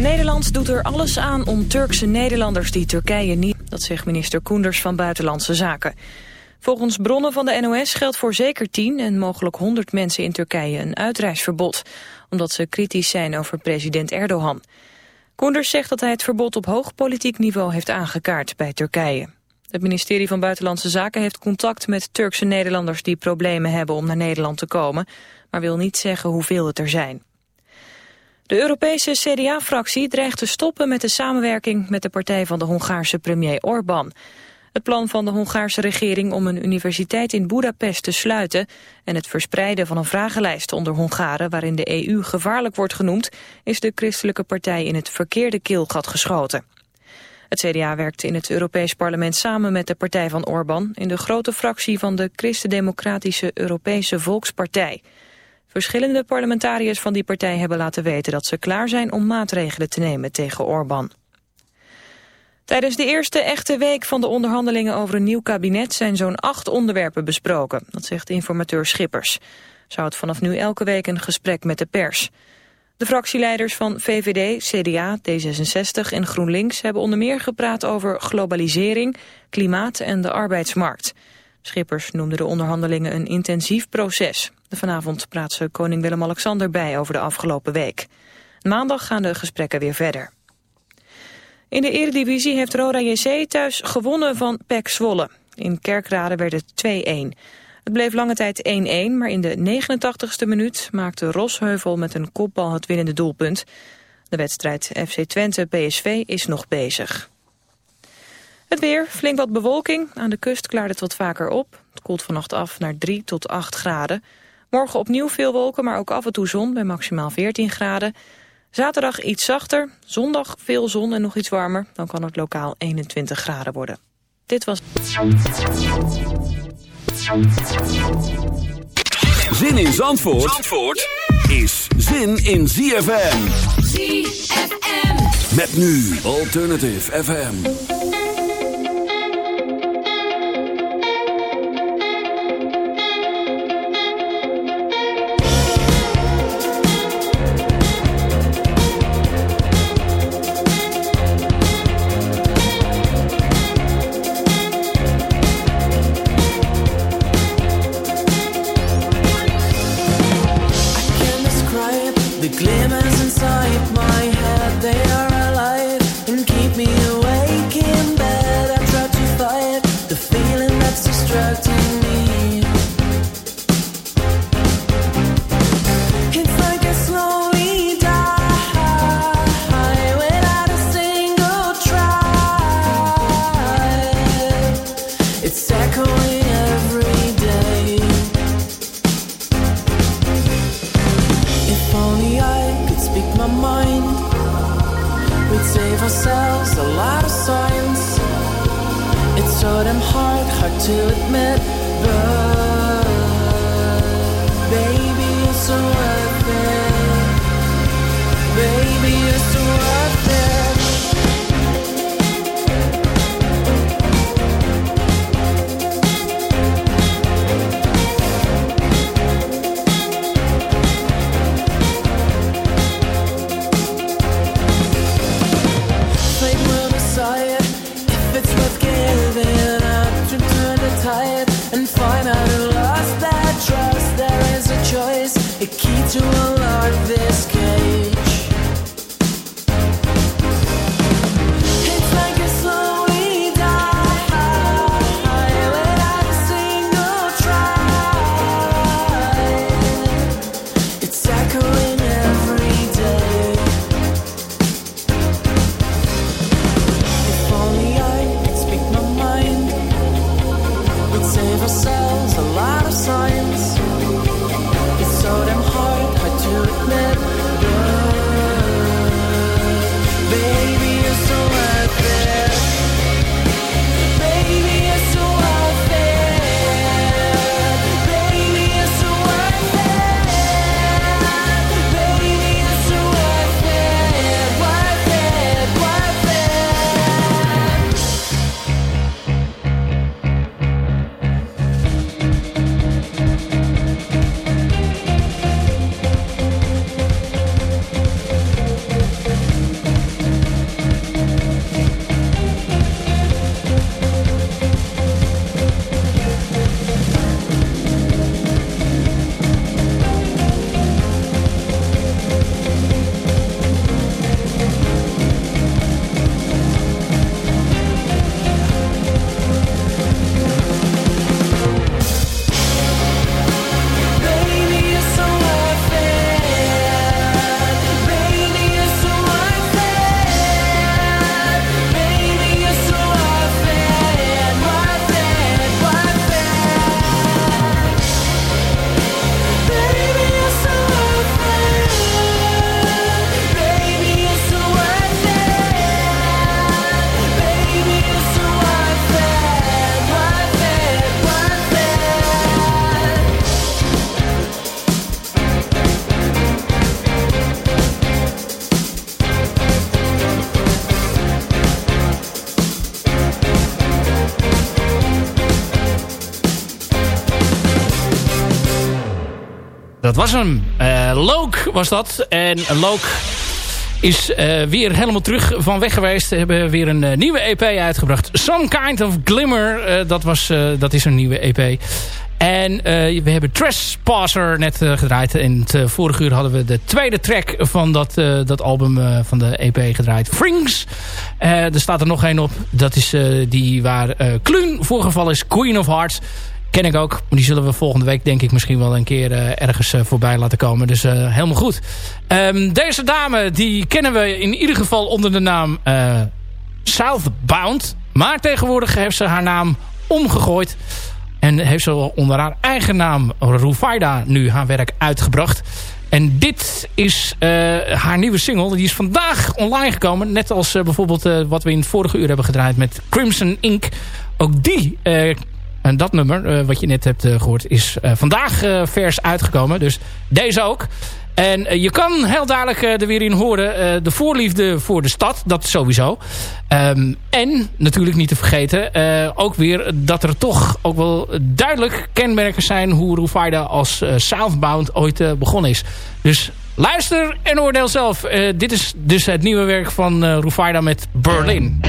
Nederland doet er alles aan om Turkse Nederlanders die Turkije niet... dat zegt minister Koenders van Buitenlandse Zaken. Volgens bronnen van de NOS geldt voor zeker tien en mogelijk 100 mensen in Turkije een uitreisverbod, omdat ze kritisch zijn over president Erdogan. Koenders zegt dat hij het verbod op hoog politiek niveau heeft aangekaart bij Turkije. Het ministerie van Buitenlandse Zaken heeft contact met Turkse Nederlanders die problemen hebben om naar Nederland te komen, maar wil niet zeggen hoeveel het er zijn. De Europese CDA-fractie dreigt te stoppen met de samenwerking met de partij van de Hongaarse premier Orbán. Het plan van de Hongaarse regering om een universiteit in Budapest te sluiten en het verspreiden van een vragenlijst onder Hongaren waarin de EU gevaarlijk wordt genoemd, is de christelijke partij in het verkeerde keelgat geschoten. Het CDA werkt in het Europees Parlement samen met de partij van Orbán in de grote fractie van de Christen-Democratische Europese Volkspartij. Verschillende parlementariërs van die partij hebben laten weten dat ze klaar zijn om maatregelen te nemen tegen Orbán. Tijdens de eerste echte week van de onderhandelingen over een nieuw kabinet zijn zo'n acht onderwerpen besproken. Dat zegt informateur Schippers. Zou het vanaf nu elke week een gesprek met de pers. De fractieleiders van VVD, CDA, D66 en GroenLinks hebben onder meer gepraat over globalisering, klimaat en de arbeidsmarkt. Schippers noemde de onderhandelingen een intensief proces. Vanavond praat ze koning Willem-Alexander bij over de afgelopen week. Maandag gaan de gesprekken weer verder. In de eredivisie heeft Roda JC thuis gewonnen van PEC Zwolle. In Kerkrade werd het 2-1. Het bleef lange tijd 1-1, maar in de 89ste minuut maakte Rosheuvel met een kopbal het winnende doelpunt. De wedstrijd FC Twente-PSV is nog bezig. Het weer, flink wat bewolking. Aan de kust klaart het wat vaker op. Het koelt vannacht af naar 3 tot 8 graden. Morgen opnieuw veel wolken, maar ook af en toe zon bij maximaal 14 graden. Zaterdag iets zachter, zondag veel zon en nog iets warmer. Dan kan het lokaal 21 graden worden. Dit was... Zin in Zandvoort, Zandvoort is zin in ZFM. ZFM. Met nu Alternative FM. to was. Uh, Loke was dat. En Loke is uh, weer helemaal terug van weg geweest. Ze hebben weer een uh, nieuwe EP uitgebracht. Some Kind of Glimmer. Dat, was, dat is een nieuwe EP. En we hebben Trespasser net gedraaid. In het vorige uur hadden we de tweede track van dat, dat album van de EP gedraaid. Frings. er staat er nog één op. Dat is die waar Kluun voorgevallen is. Queen of Hearts. Ken ik ook. Die zullen we volgende week denk ik misschien wel een keer uh, ergens uh, voorbij laten komen. Dus uh, helemaal goed. Um, deze dame die kennen we in ieder geval onder de naam Southbound. Maar tegenwoordig heeft ze haar naam omgegooid. En heeft ze onder haar eigen naam Rufaida nu haar werk uitgebracht. En dit is haar nieuwe single. Die is vandaag online gekomen. Net als bijvoorbeeld wat we in het vorige uur hebben gedraaid met Crimson Ink. Ook die en dat nummer, uh, wat je net hebt uh, gehoord, is uh, vandaag vers uitgekomen. Dus deze ook. En je kan heel duidelijk er weer in horen de voorliefde voor de stad. Dat sowieso. Um, en natuurlijk niet te vergeten ook weer dat er toch ook wel duidelijk kenmerken zijn... hoe Rufaida als Southbound ooit begonnen is. Dus luister en oordeel zelf. dit is dus het nieuwe werk van uh, Rufaida met Berlin.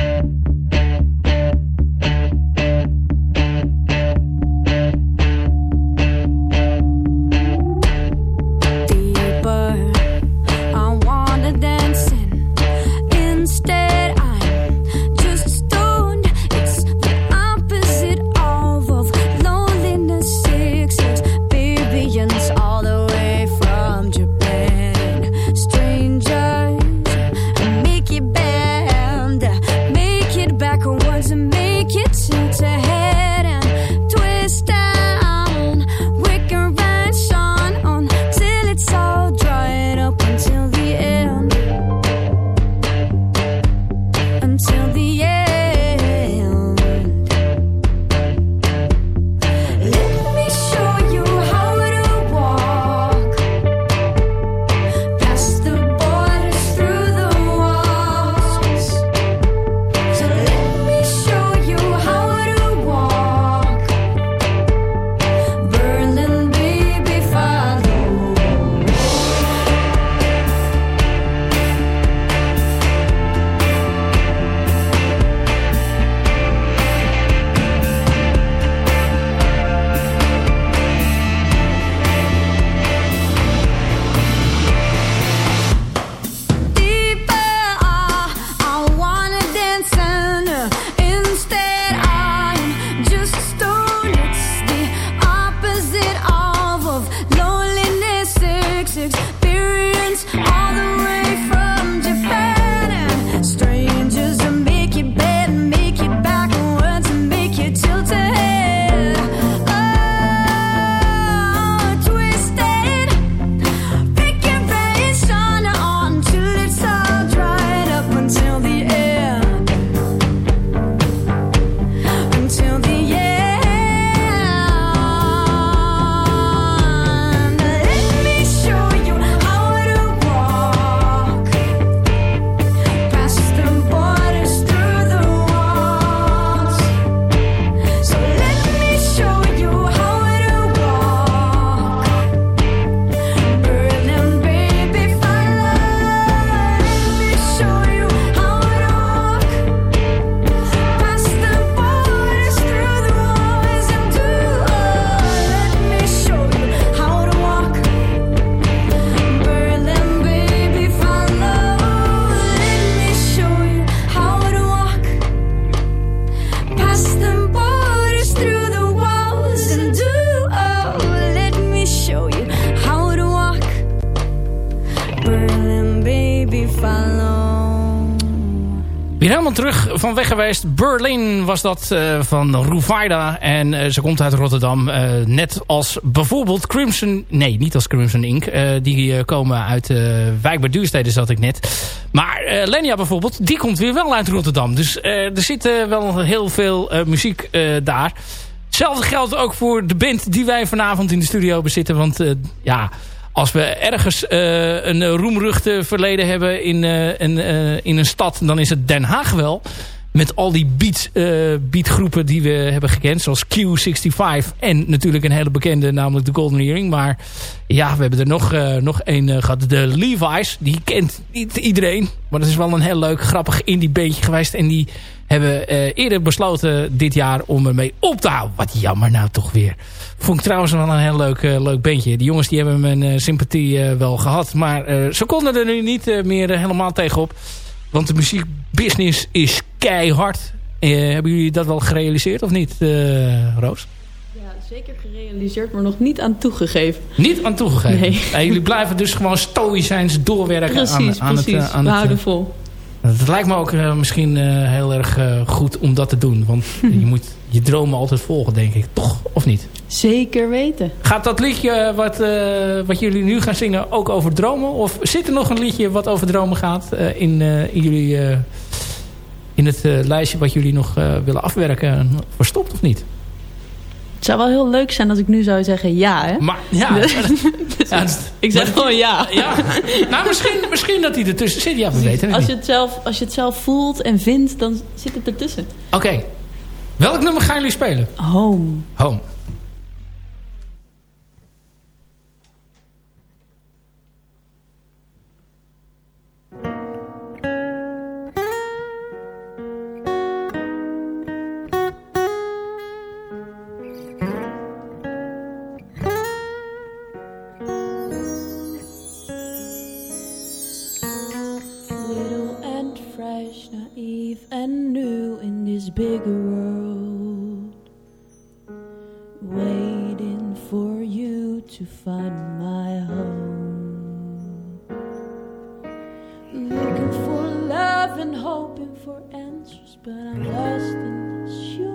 Van weg geweest. Berlin was dat uh, van Ruvaida. En uh, ze komt uit Rotterdam. Uh, net als bijvoorbeeld Crimson... Nee, niet als Crimson Ink. die komen uit Wijk bij Duurstede, zat ik net. Maar Lenia bijvoorbeeld, die komt weer wel uit Rotterdam. Dus er zit wel heel veel muziek daar. Hetzelfde geldt ook voor de band die wij vanavond in de studio bezitten. Want ja als we ergens een roemruchte verleden hebben in, een, in een stad, dan is het Den Haag wel. Met al die beat, uh, beatgroepen die we hebben gekend. Zoals Q65 en natuurlijk een hele bekende, namelijk de Golden Earring. Maar ja, we hebben er nog, uh, nog één uh, gehad. De Levi's, die kent niet iedereen. Maar dat is wel een heel leuk, grappig indie beentje geweest. En die hebben eerder besloten dit jaar om ermee op te houden. Wat jammer nou toch weer. Vond ik trouwens wel een heel leuk, leuk beentje. Die jongens die hebben mijn sympathie wel gehad. Maar ze konden er nu niet meer helemaal tegenop. Want de muziekbusiness is keihard. Uh, hebben jullie dat wel gerealiseerd of niet, uh, Roos? Ja, zeker gerealiseerd, maar nog niet aan toegegeven. Niet aan toegegeven? Nee. jullie blijven dus gewoon stoïcijns doorwerken precies, aan, aan precies. het... Aan We het, houden vol. Het lijkt me ook misschien heel erg goed om dat te doen. Want je moet je dromen altijd volgen, denk ik. Toch? Of niet? Zeker weten. Gaat dat liedje wat, wat jullie nu gaan zingen ook over dromen? Of zit er nog een liedje wat over dromen gaat in, in, jullie, in het lijstje wat jullie nog willen afwerken? Verstopt of niet? Het zou wel heel leuk zijn als ik nu zou zeggen ja, hè? Maar, ja. Dus, ja ik zeg gewoon ja. ja. Nou, misschien, misschien dat hij ertussen zit. Ja, we weten het als niet. Je het zelf, als je het zelf voelt en vindt, dan zit het ertussen. Oké. Okay. Welk nummer gaan jullie spelen? Home. Home. Bigger world. Waiting for you to find my home. Looking for love and hoping for answers but i'm lost in this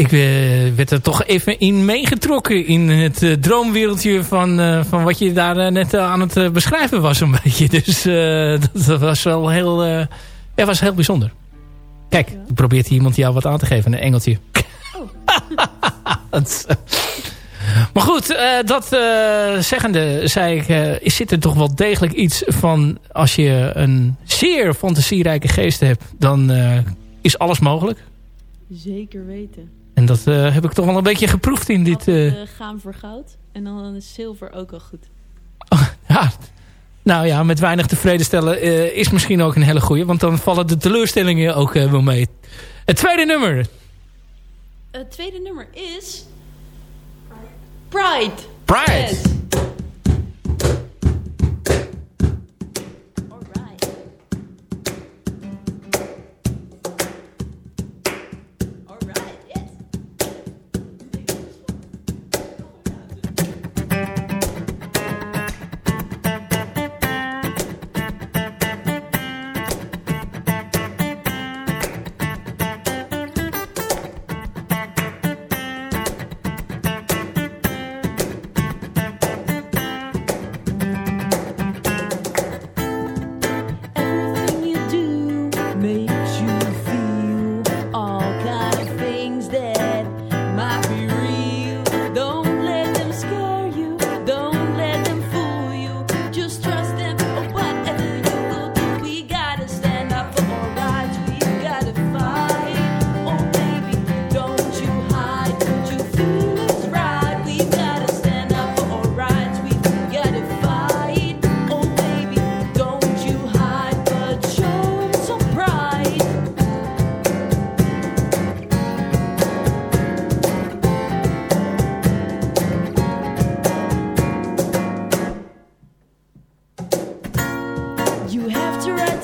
ik eh, werd er toch even in meegetrokken in het eh, droomwereldje van, eh, van wat je daar net aan het beschrijven was een beetje. Dus dat, was wel heel, ja, was heel bijzonder. Kijk, ja. probeert hier iemand jou wat aan te geven, een engeltje. Oh. Maar goed, dat zeggende, zei ik, is zit er toch wel degelijk iets van... als je een zeer fantasierijke geest hebt, dan is alles mogelijk. Zeker weten dat eh, heb ik toch wel een beetje geproefd in dit... Uh... Gaan voor goud en dan is zilver ook wel goed. Oh, ja, nou ja, met weinig tevreden stellen is misschien ook een hele goeie. Want dan vallen de teleurstellingen ook wel mee. Het tweede nummer. Het tweede nummer is... Pride. Pride.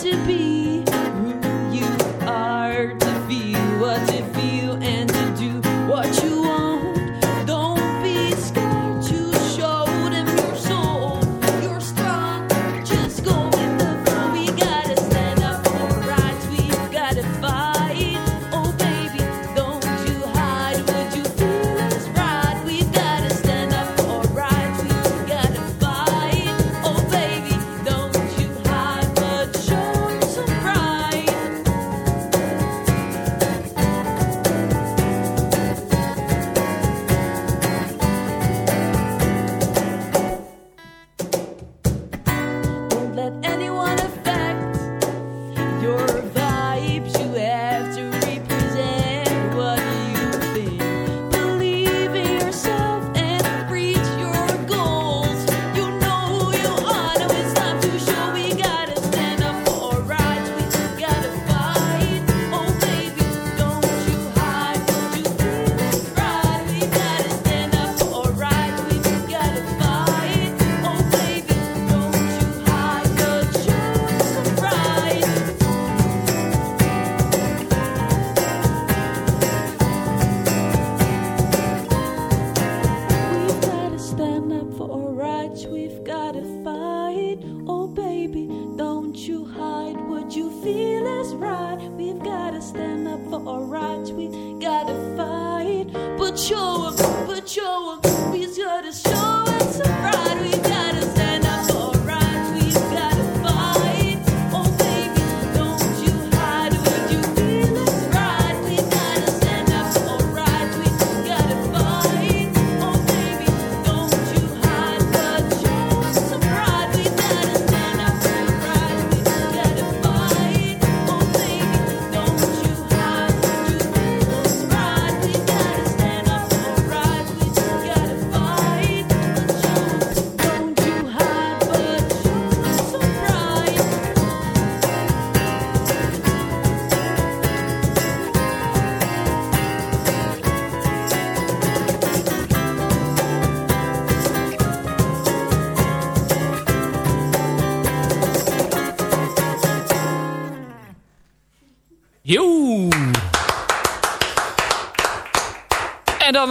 to be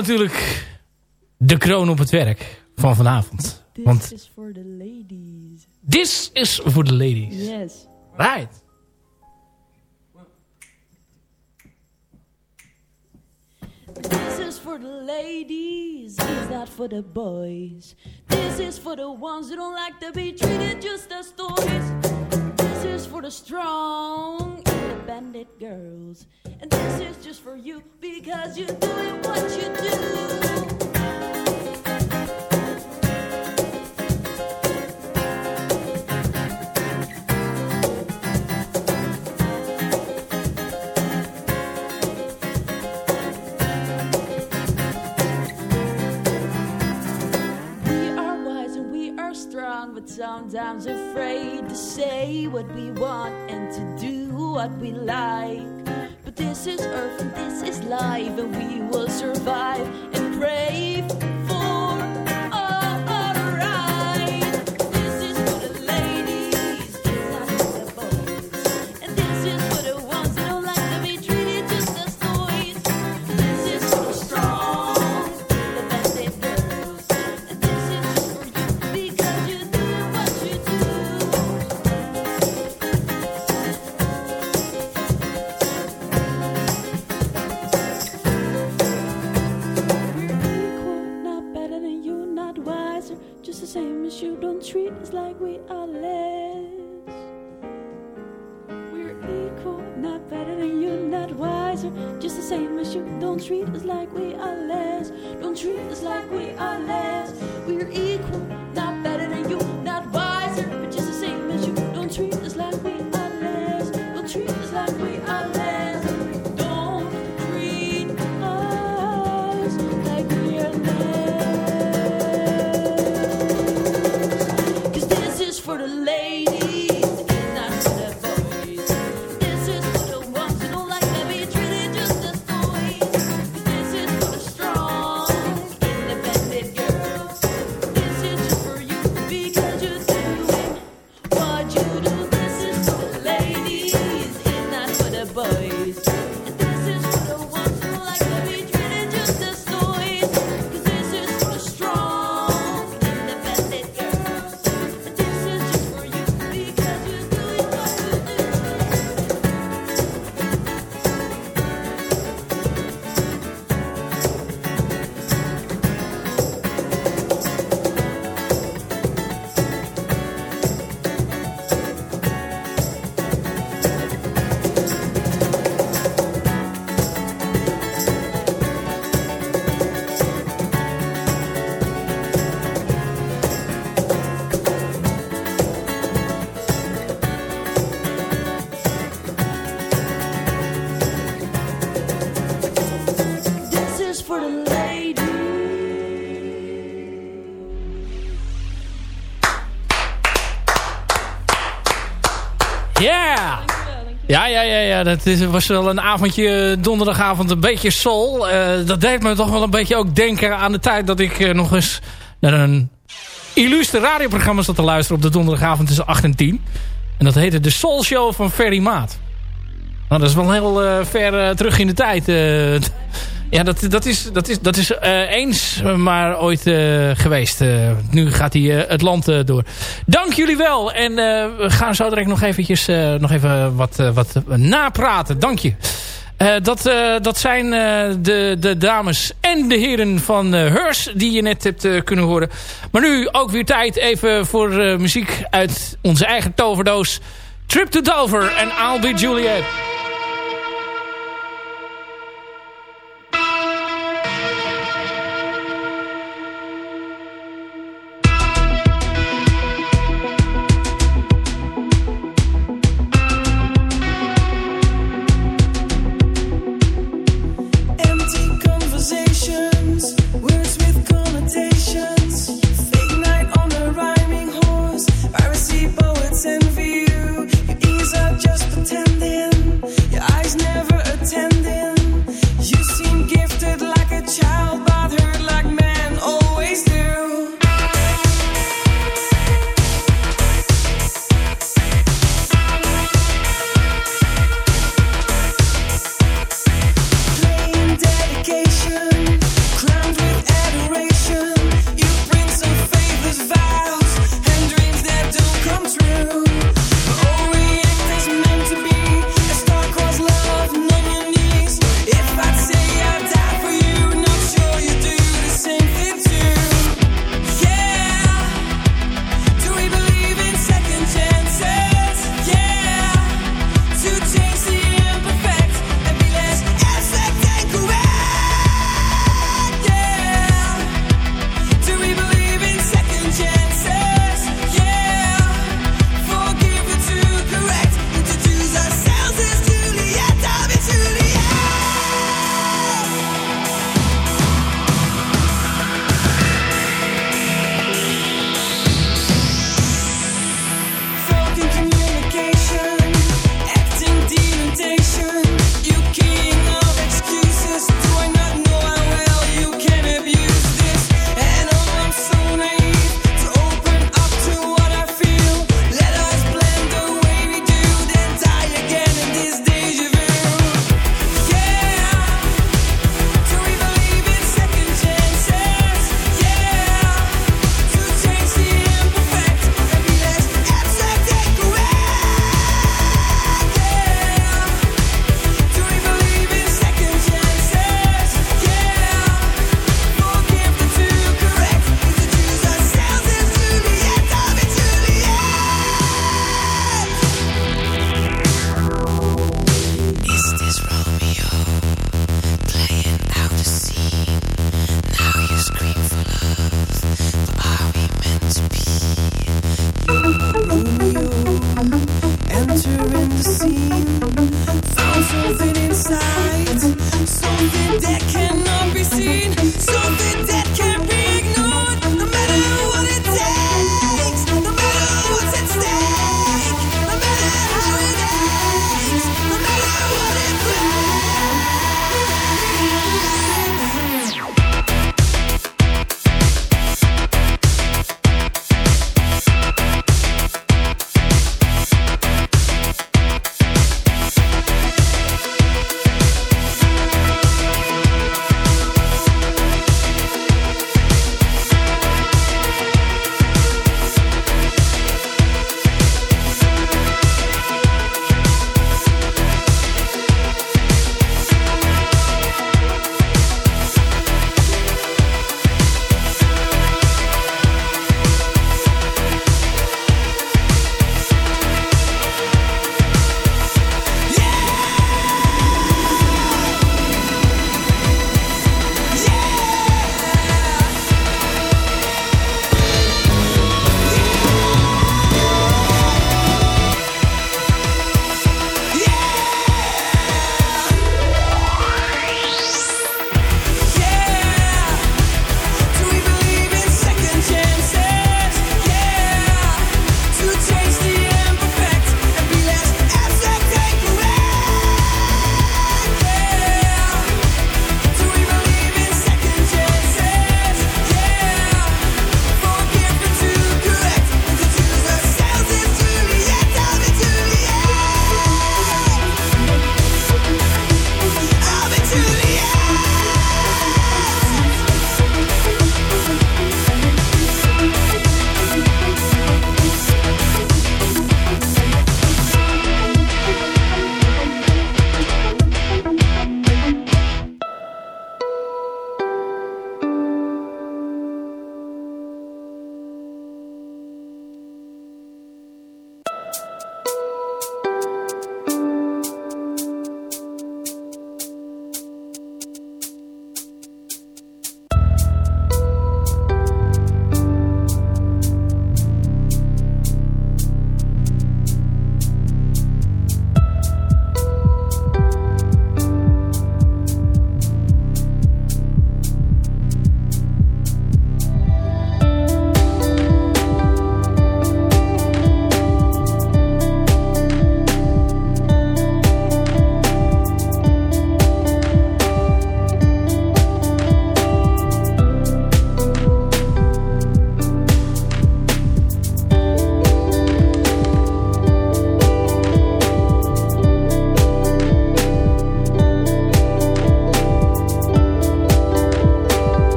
natuurlijk de kroon op het werk van vanavond. This Want is for the ladies. this is voor de ladies. Yes. Right. This is for the ladies, is that for the boys? This is for the ones who don't like to be treated just as toys. This is for the strong, independent girls. And this is just for you because you're doing what you do. We are wise and we are strong, but sometimes afraid to say what we want and to what we like. But this is Earth and this is life, and we will survive and pray Ja, ja, ja. Dat is, was wel een avondje, eh, donderdagavond, een beetje soul. Eh, dat deed me toch wel een beetje ook denken aan de tijd dat ik eh, nog eens naar een illustre radioprogramma zat te luisteren op de donderdagavond tussen 8 en 10. En dat heette de Soul Show van Ferry Maat. Nou, dat is wel heel ver terug in de tijd. Ja, dat, dat is, dat is, dat is eh, eens maar ooit eh, geweest. Eh, nu gaat hij het land door. Dank jullie wel. En we gaan zo direct nog eventjes nog even wat, wat napraten. Dank je. Dat, dat zijn de, de dames en de heren van Hers die je net hebt kunnen horen. Maar nu ook weer tijd even voor muziek uit onze eigen toverdoos. Trip to Dover en I'll Be Juliet.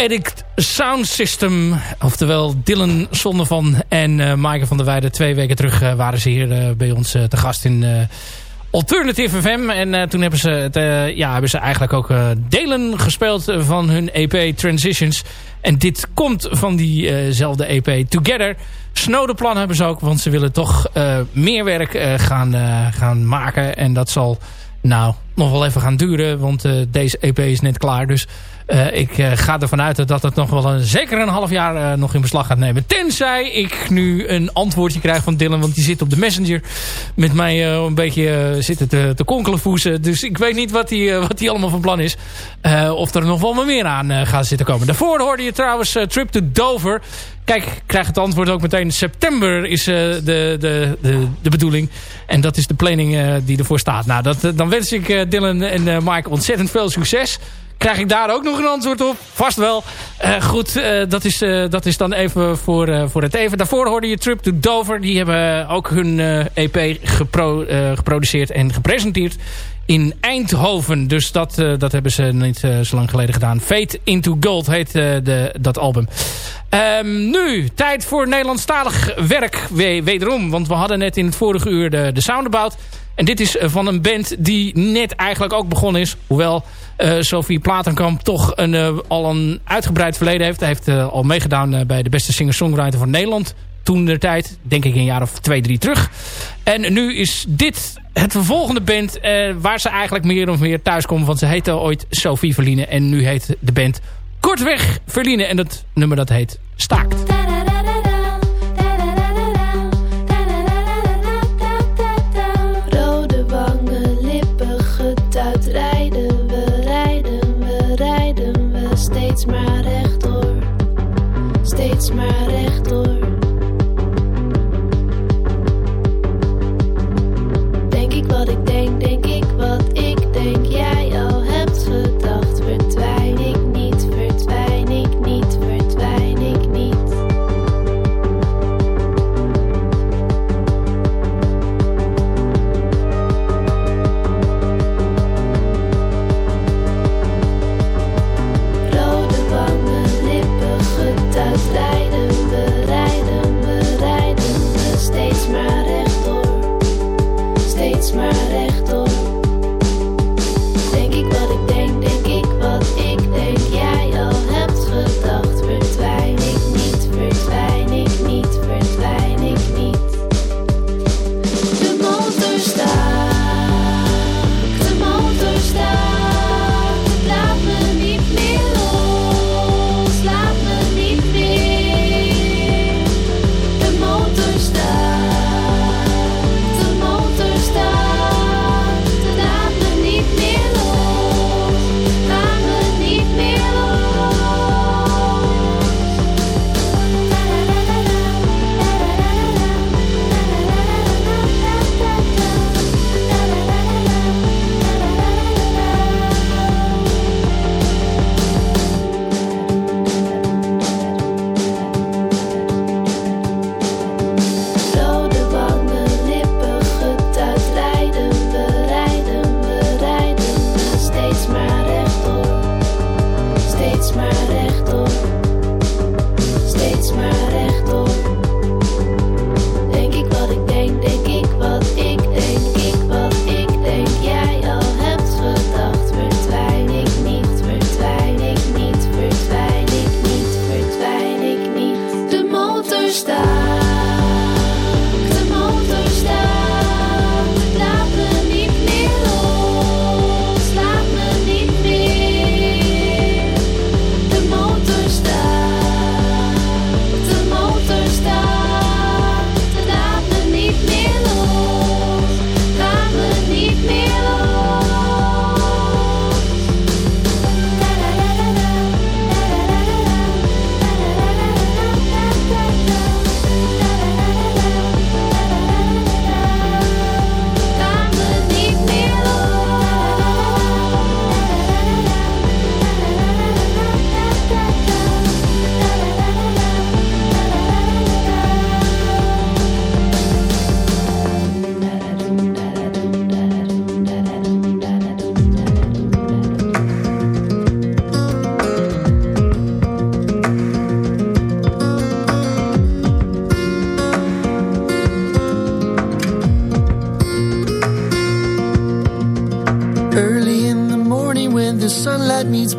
Edit Sound System. Oftewel Dylan Zonnevan en uh, Maaike van der Weijden. Twee weken terug uh, waren ze hier uh, bij ons te gast in Alternative FM. En toen hebben ze, het, ja, hebben ze eigenlijk ook delen gespeeld van hun EP Transitions. En dit komt van diezelfde EP Together. Snowdenplan hebben ze ook, want ze willen toch meer werk gaan, gaan maken. En dat zal nou nog wel even gaan duren, want deze EP is net klaar. Dus uh, ik uh, ga ervan uit dat het nog wel een, zeker een half jaar uh, nog in beslag gaat nemen. Tenzij ik nu een antwoordje krijg van Dylan. Want die zit op de messenger met mij een beetje zitten te, te konkelen Dus ik weet niet wat hij wat die allemaal van plan is. of er nog wel meer aan gaat zitten komen. Daarvoor hoorde je trouwens Trip to Dover. Kijk, ik krijg het antwoord ook meteen. September is de, de, de, de bedoeling. En dat is de planning die ervoor staat. Nou, dat, dan wens ik Dylan en Mike ontzettend veel succes. Krijg ik daar ook nog een antwoord op? Vast wel. Uh, goed, uh, dat, is, uh, dat is dan even voor, voor het even. Daarvoor hoorde je Trip to Dover. Die hebben ook hun EP gepro geproduceerd en gepresenteerd in Eindhoven. Dus dat, dat hebben ze niet zo lang geleden gedaan. Fate into Gold heet de, dat album. Um, nu, tijd voor Nederlandstalig werk wederom. Want we hadden net in het vorige uur de, de Soundabout. En dit is van een band die net eigenlijk ook begonnen is. Hoewel uh, Sophie Platenkamp toch een, uh, al een uitgebreid verleden heeft. Hij heeft al meegedaan bij de beste singer-songwriter van Nederland. Toen de tijd, denk ik een jaar of twee, drie terug. En nu is dit het vervolgende band waar ze eigenlijk meer of meer thuis komen. Want ze heette ooit Sophie Verline. En nu heet de band Kortweg Verline. En dat nummer dat heet Staakt. murder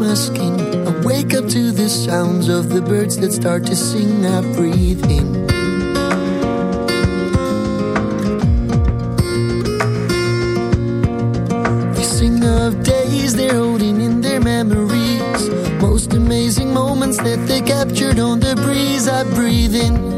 my skin. I wake up to the sounds of the birds that start to sing. I breathe in. They sing of days they're holding in their memories. Most amazing moments that they captured on the breeze. I breathe in.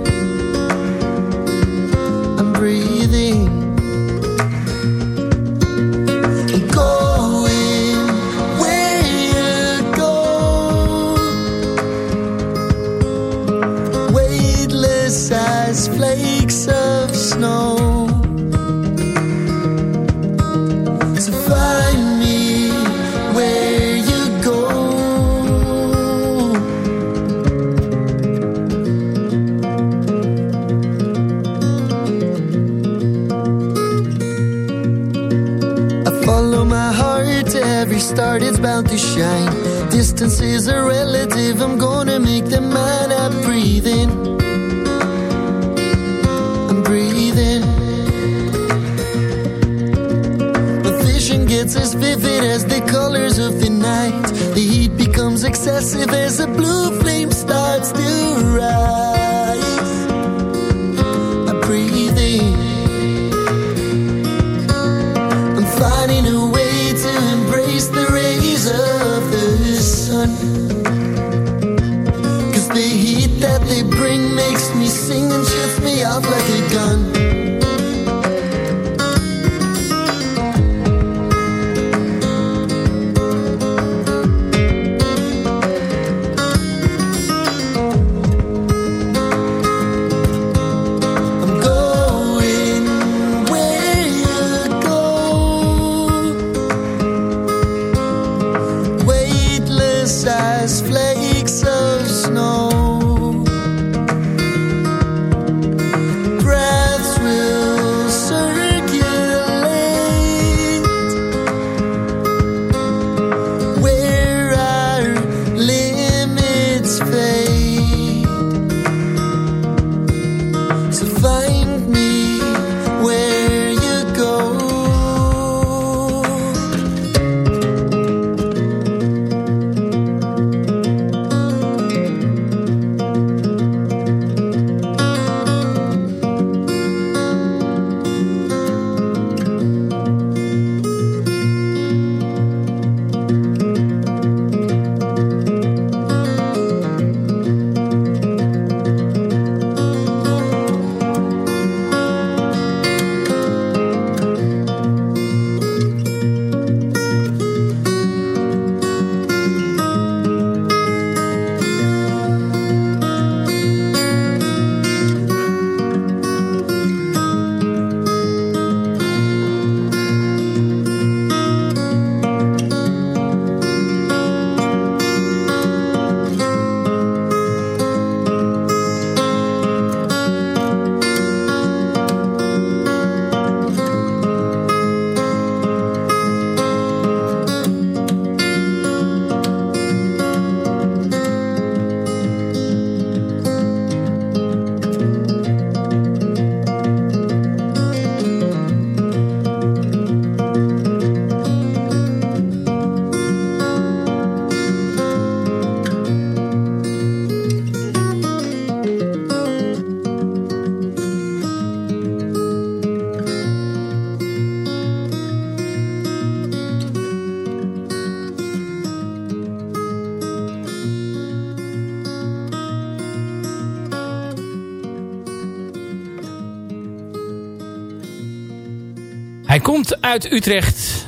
Uit Utrecht.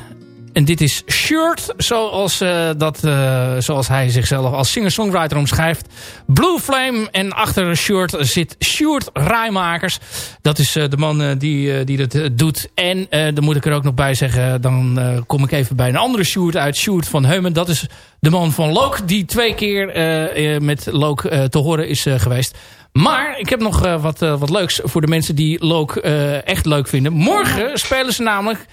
En dit is Shirt, zoals, eh, dat, eh, zoals hij zichzelf als singer-songwriter omschrijft. Blue Flame en achter Shirt zit Sjoerd Rijmakers. Dat is eh, de man die, die dat doet. En dan moet ik er ook nog bij zeggen, dan kom ik even bij een andere Sjoerd uit. Sjoerd van Heumen, dat is de man van Look, die twee keer met Look te horen is geweest. Maar ik heb nog wat, wat leuks voor de mensen die Look echt leuk vinden. Morgen spelen ze namelijk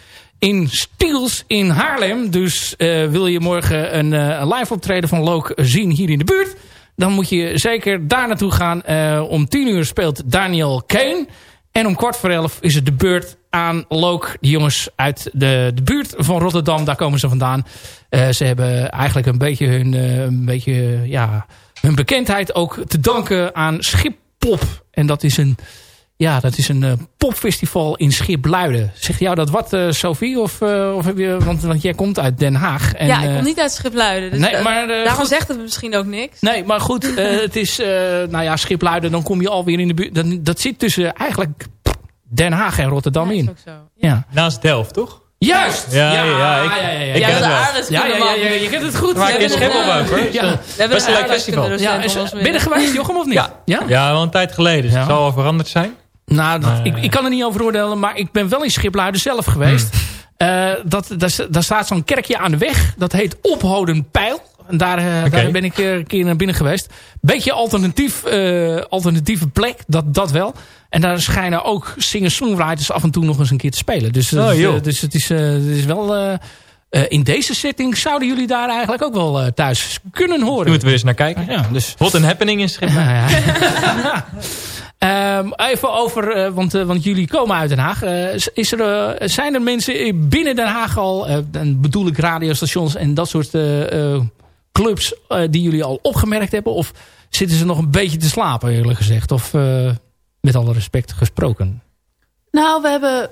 in Stiels in Haarlem. Dus eh, wil je morgen een, eh, een live optreden van Look zien hier in de buurt... dan moet je zeker daar naartoe gaan. Eh, om tien uur speelt Daniel Kane. En om kwart voor elf is het de beurt aan Look. Die jongens uit de, de buurt van Rotterdam, daar komen ze vandaan. Ze hebben eigenlijk een beetje hun, een beetje, ja, hun bekendheid ook te danken aan Schippop. En dat is een, ja, dat is een eh, popfestival in Schipluiden. Zegt jou dat wat, eh, Sophie? Of, eh, of heb je, want, want jij komt uit Den Haag. En, ja, ik kom niet uit Schipluiden. Dus, nee, eh, maar, daarom goed. zegt het misschien ook niks. Nee, maar goed, eh, het is, eh, nou ja, Schipluiden, dan kom je alweer in de buurt. Dat, dat zit tussen eigenlijk Den Haag en Rotterdam Ja, is in. ook zo. Ja. Naast Delft, toch? Juist! Ja, ja, ik- ik Ja, ken dat het is wel. Ja, ja, ja, ja, je kent het goed. Waar Ja, ik in ja, Schiphol ja. hoor. Ja. We hebben Best een leuk festival. Ja, ben je er geweest, Jochem, of niet? Ja. ja? Ja, wel een tijd geleden. Dus Ja. het zal wel veranderd zijn. Nou, dat, ik, ik kan er niet over oordelen, maar ik ben wel in Schipluiden zelf geweest. Eh, dat, daar, staat zo'n kerkje aan de weg. Dat heet Ophodenpijl. En daar, eh, daar ben ik eh, een keer naar binnen geweest. Beetje alternatief, alternatieve plek, dat, dat wel. En daar schijnen ook singer-songwriters af en toe nog eens een keer te spelen. Dus, Oh, dus, het is, het is wel... in deze setting zouden jullie daar eigenlijk ook wel thuis kunnen horen. Moeten we eens naar kijken. Ja, dus Hot and happening in Ehm, even over, eh, want, eh, want jullie komen uit Den Haag. Eh, is er, zijn er mensen binnen Den Haag al, dan bedoel ik radiostations en dat soort clubs die jullie al opgemerkt hebben? Of zitten ze nog een beetje te slapen eerlijk gezegd? Of met alle respect gesproken? Nou, we hebben,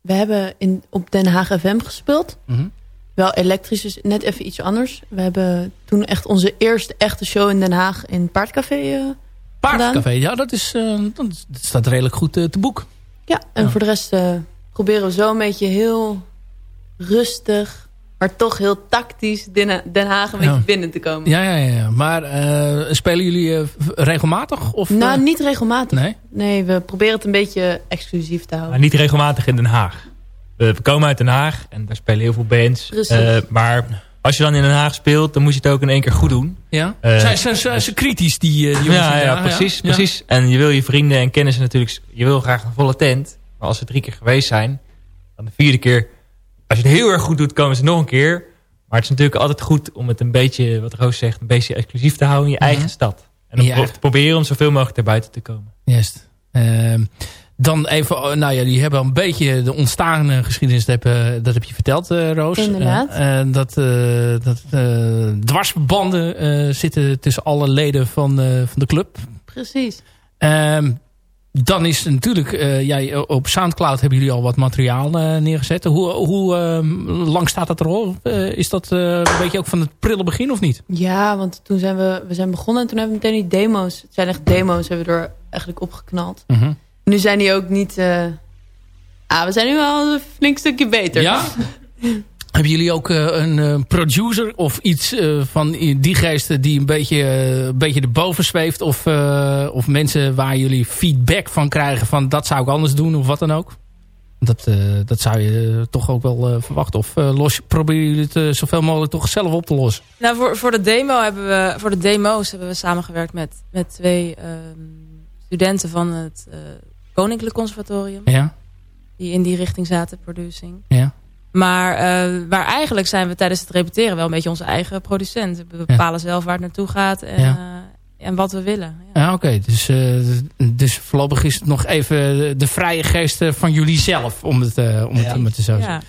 we hebben in, op Den Haag FM gespeeld. Mhm. Wel elektrisch, dus net even iets anders. We hebben toen echt onze eerste echte show in Den Haag in het Paardcafé. Paardcafé, ja dat, is, eh, dat staat redelijk goed eh, te boek. ja, en Ja. voor de rest eh, proberen we zo een beetje heel rustig, maar toch heel tactisch Den, Den Haag een Ja. beetje binnen te komen. Ja, ja, ja. Maar eh, spelen jullie eh, regelmatig? Of, Nou, niet regelmatig. Nee? Nee, we proberen het een beetje exclusief te Maar houden. niet regelmatig in Den Haag. We, we komen uit Den Haag en daar spelen heel veel bands. Eh, maar als je dan in Den Haag speelt, dan moet je het ook in één keer goed doen. Ja? Eh, zijn, zijn, zijn ze kritisch, die, eh, die jongens? Ja, ja, precies, precies. En je wil je vrienden en kennissen natuurlijk... Je wil graag een volle tent. Maar als ze drie keer geweest zijn... Dan de vierde keer... Als je het heel erg goed doet, komen ze nog een keer. Maar het is natuurlijk altijd goed om het een beetje... Wat Roos zegt, een beetje exclusief te houden in je Mhm. eigen stad. En dan Ja. pro- proberen om zoveel mogelijk erbuiten te komen. Juist. Ehm, dan even, oh, nou ja, die hebben al een beetje de ontstaande geschiedenis, dat heb, eh, dat heb je verteld, eh, Roos. Inderdaad. Eh, dat dat dwarsbanden zitten tussen alle leden van, van de club. Precies. Ehm, dan is natuurlijk, ja, op Soundcloud hebben jullie al wat materiaal neergezet. Hoe, hoe ehm, lang staat dat er al? Is dat een beetje ook van het prille begin of niet? Ja, want toen zijn we, we zijn begonnen en toen hebben we meteen die demo's. Het zijn echt demo's, hebben we er eigenlijk opgeknald. Mhm. Nu zijn die ook niet... eh, Ah, we zijn nu wel een flink stukje beter. Ja? Hebben jullie ook eh, een eh, producer of iets eh, van die geesten die een beetje, een beetje erboven zweeft? Of, eh, of mensen waar jullie feedback van krijgen van dat zou ik anders doen of wat dan ook? Dat, eh, dat zou je toch ook wel eh, verwachten. Of eh, los, proberen jullie het zoveel mogelijk toch zelf op te lossen? Nou, voor, voor, de demo hebben we, voor de demo's hebben we samengewerkt met, met twee ehm, studenten van het eh, Koninklijk Conservatorium. Ja? Die in die richting zaten, producing. Ja? Maar eh, waar eigenlijk zijn we tijdens het repeteren wel een beetje onze eigen producent. We bepalen zelf waar het naartoe gaat en, Ja. eh, en wat we willen. Ja, oké. Dus, eh, dus voorlopig is het nog even de vrije geest van jullie zelf, om het, eh, om het, om het te zo zeggen.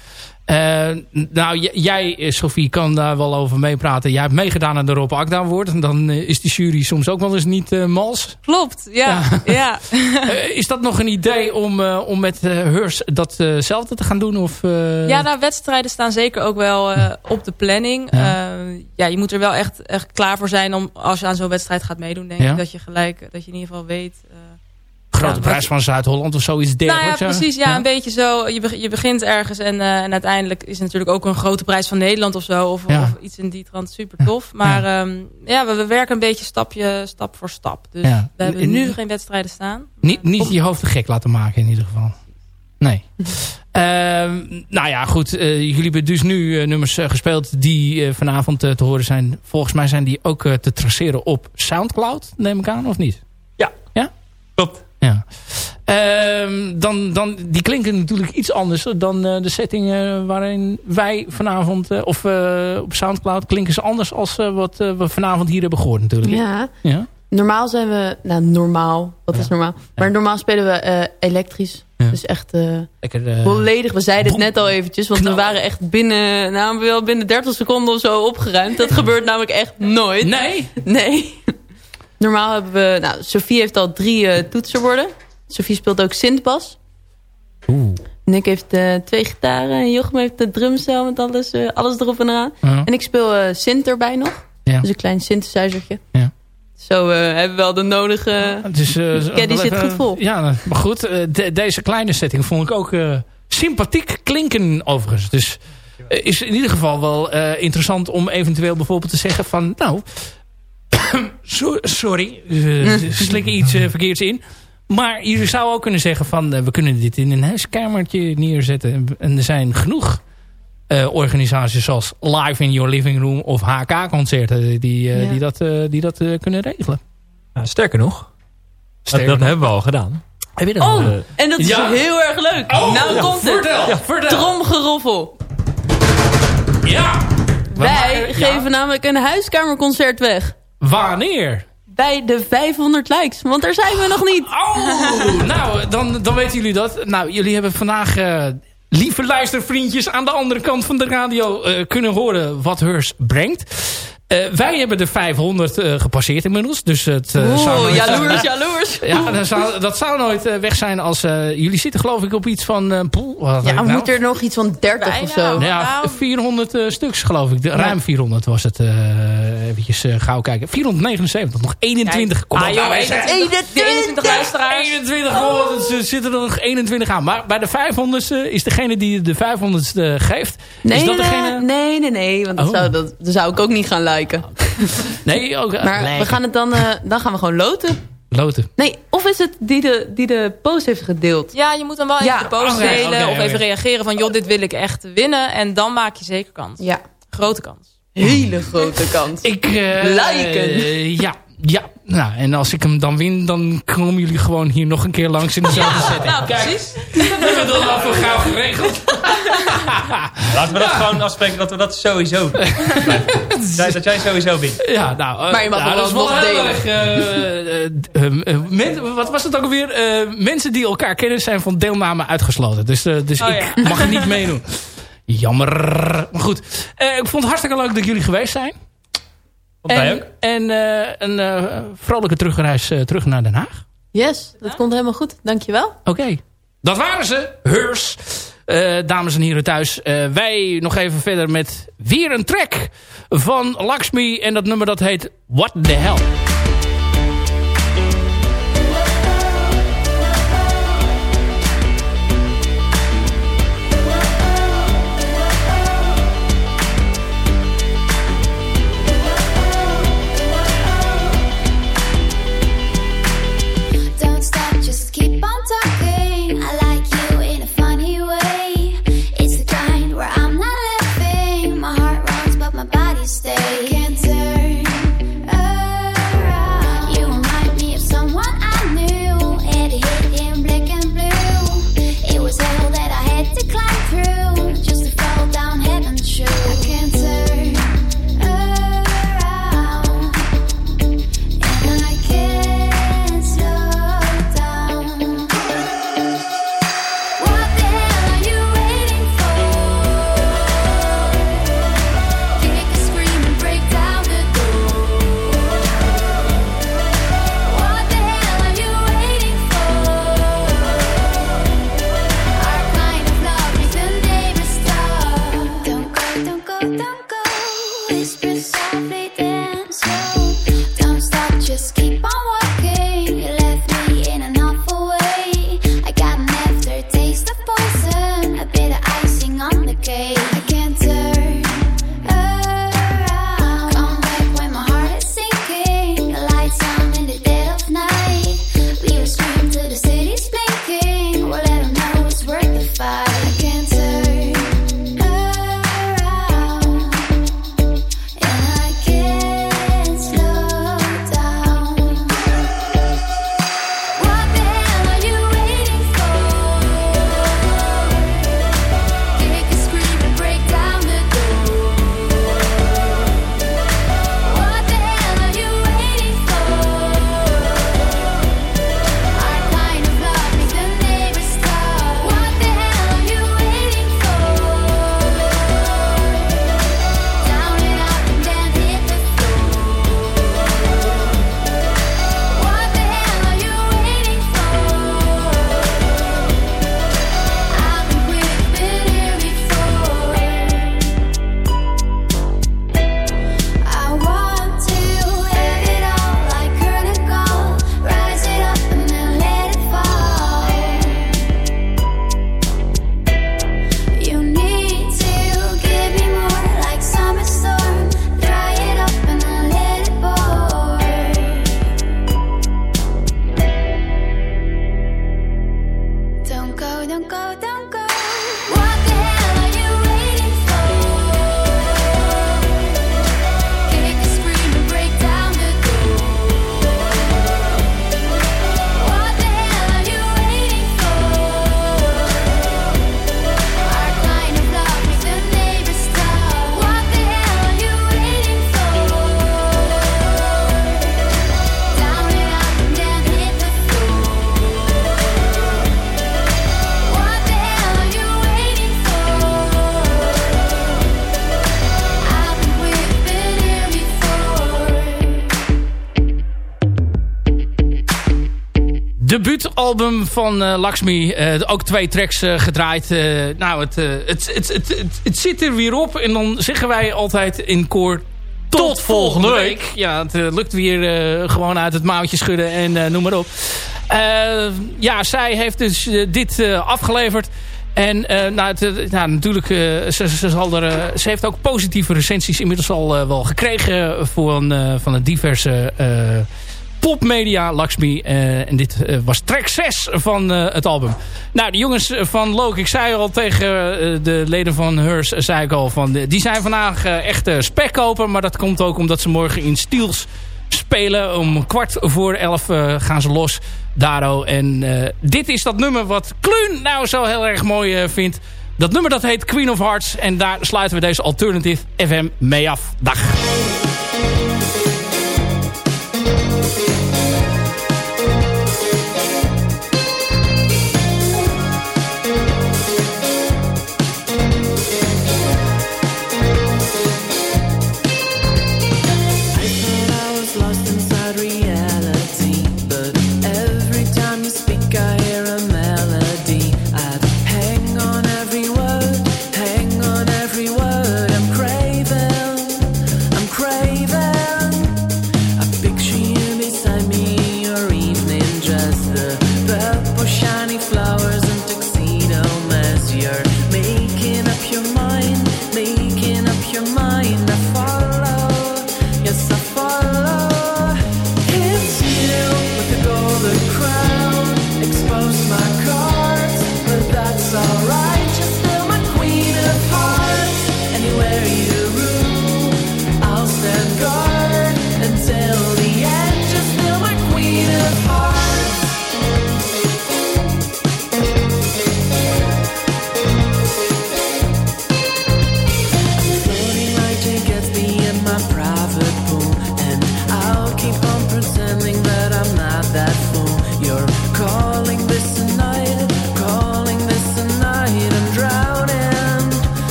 Eh, nou, jij, eh, Sophie, kan daar wel over meepraten. Jij hebt meegedaan aan de Rob Akda Award. En dan eh, is die jury soms ook wel eens niet mals. Klopt, ja. ja. Is dat nog een idee om, om met Heurs datzelfde te gaan doen? Of, Ja, nou, wedstrijden staan zeker ook wel op de planning. Ja. Ja. ja, je moet er wel echt, echt klaar voor zijn om als je aan zo'n wedstrijd gaat meedoen, denk Ja. ik. Dat je gelijk, dat je in ieder geval weet. Grote ja, prijs van Zuid-Holland of zoiets Nou ja, dergelijks. precies. Ja, een beetje zo. Je, be- je begint ergens en, eh, en uiteindelijk is het natuurlijk ook een grote prijs van Nederland of zo. Of, Ja. of iets in die trant. Super tof. Maar ja, ja we, we werken een beetje stapje, stap voor stap. Dus Ja. we hebben nu geen wedstrijden staan. Niet, niet je hoofd te gek laten maken in ieder geval. Nee. Ehm, nou ja, goed. eh, jullie hebben dus nu eh, nummers gespeeld die vanavond te horen zijn. Volgens mij zijn die ook te traceren op Soundcloud, neem ik aan, of niet? Ja. Ja? Klopt. Ja. Ehm, dan, dan, die klinken natuurlijk iets anders dan eh, de setting eh, waarin wij vanavond, eh, of op Soundcloud, klinken ze anders als wat we vanavond hier hebben gehoord natuurlijk. Ja. Ja? Normaal zijn we... Nou, normaal. Wat is normaal? Maar normaal spelen we elektrisch. Dus echt Lekker, volledig. We zeiden het net al eventjes. Want we waren echt binnen, nou, wel binnen 30 seconden of zo opgeruimd. Dat gebeurt namelijk echt nooit. Nee? Nee. Normaal hebben we... Nou, Sophie heeft al drie eh, toetsenborden. Sophie speelt ook Sintbas. Oeh. Nick heeft eh, twee gitaren. En Jochem heeft de drumstel met alles, eh, alles erop en eraan. En ik speel Sint erbij nog. Ja. Dus een klein synthesizertje. Ja. Zo hebben we wel de nodige... Dus, eh, Ja, die zit goed vol. Ja, maar goed. de- deze kleine setting vond ik ook sympathiek klinken overigens. Dus is in ieder geval wel interessant om eventueel bijvoorbeeld te zeggen van... Nou, so- sorry, eh, slik iets eh, verkeerds in. Maar je zou ook kunnen zeggen van... eh, we kunnen dit in een huiskamertje neerzetten. En- er zijn genoeg eh, organisaties zoals Live in Your Living Room... of HK-concerten die, Ja. die dat, die dat kunnen regelen. Nou, sterker nog, dat, Sterker dat nog. hebben we al gedaan. Heb je dat Oh, al? en dat is Ja. heel erg leuk. Oh, nou ja, komt het. vertel, vertel. Tromgeroffel. Ja! Wij geven namelijk een huiskamerconcert weg. Wanneer? Bij de 500 likes. Want daar zijn we nog niet. Oh, nou, dan, dan weten jullie dat. Nou, jullie hebben vandaag, eh, lieve luistervriendjes... aan de andere kant van de radio eh, kunnen horen wat Heurs brengt. Eh, wij hebben de 500 eh, gepasseerd inmiddels. Dus het eh, zou nooit- jaloers, jaloers. Ja, dat zou, dat zou nooit weg zijn als... jullie zitten geloof ik op iets van... had Ja, nou? moeten er nog iets van 30 of Bijna. zo. Nou ja, Nou. 400 eh, stuks geloof ik. De- Ruim 400 was het. eh eventjes gauw kijken. 479, nog 21. Kom Ah, op, joh, nou, wij zijn- 21, de 21 luisteraars. 21, oh, er zitten er nog 21 aan. Maar bij de 500ste is degene die de 500ste geeft... Nee, is dat nee, degene... nee, nee, nee. Want dat, Oh. zou, dat, dat zou ik ook niet gaan Nee, ook... Maar we gaan het dan, eh, dan gaan we gewoon loten. Loten. Nee, of is het die de, die de post heeft gedeeld? Ja, je moet dan wel even Ja, de post oké, delen of even reageren van... joh, dit wil ik echt winnen. En dan maak je zeker kans. Ja, Grote kans. hele grote kans. Ik... eh, Liken. eh, ja, ja. Nou, en als ik hem dan win, dan komen jullie gewoon hier nog een keer langs in dezelfde setting. Nou, precies. We hebben dat al voor gauw geregeld. Laten we dat gewoon afspreken dat we dat sowieso... dat, dat jij sowieso wint. Ja, nou, eh, Maar je mag nou, wel dat is wel nog heel delen. erg, men- wat was het ook alweer? Eh, mensen die elkaar kennen zijn van deelname uitgesloten. Dus, dus Oh, ik mag niet meedoen. Jammer. Maar goed. Eh, ik vond het hartstikke leuk dat jullie geweest zijn. En, eh, een eh, vrolijke terugreis eh, terug naar Den Haag. Yes, dat komt helemaal goed. Dankjewel. Oké. Dat waren ze. Heurs. Eh, dames en heren thuis. Eh, wij nog even verder met weer een track van Lakshmi. En dat nummer dat heet What the Hell. Debuutalbum van eh, Lakshmi. Eh, ook twee tracks eh, gedraaid. Nou, het, het, het, het, het, zit er weer op. En dan zeggen wij altijd in koor... Tot, volgende week. Ja, het lukt weer gewoon uit het mouwtje schudden en noem maar op. Ja, zij heeft dus dit afgeleverd. En nou, het, nou, natuurlijk, ze, ze, zal er, ze heeft ook positieve recensies inmiddels al wel gekregen van, eh, van de diverse popmedia, Lakshmi. Eh, en dit eh, was track 6 van eh, het album. Nou, de jongens van Loke, ik zei al tegen de leden van Hers, zei ik al, van, die zijn vandaag echt uh, spekkoper. Maar dat komt ook omdat ze morgen in Stiels spelen. Om kwart voor elf gaan ze los. Daro. En dit is dat nummer wat Kluun nou zo heel erg mooi vindt. Dat nummer dat heet Queen of Hearts. En daar sluiten we deze Alternative FM mee af. Dag.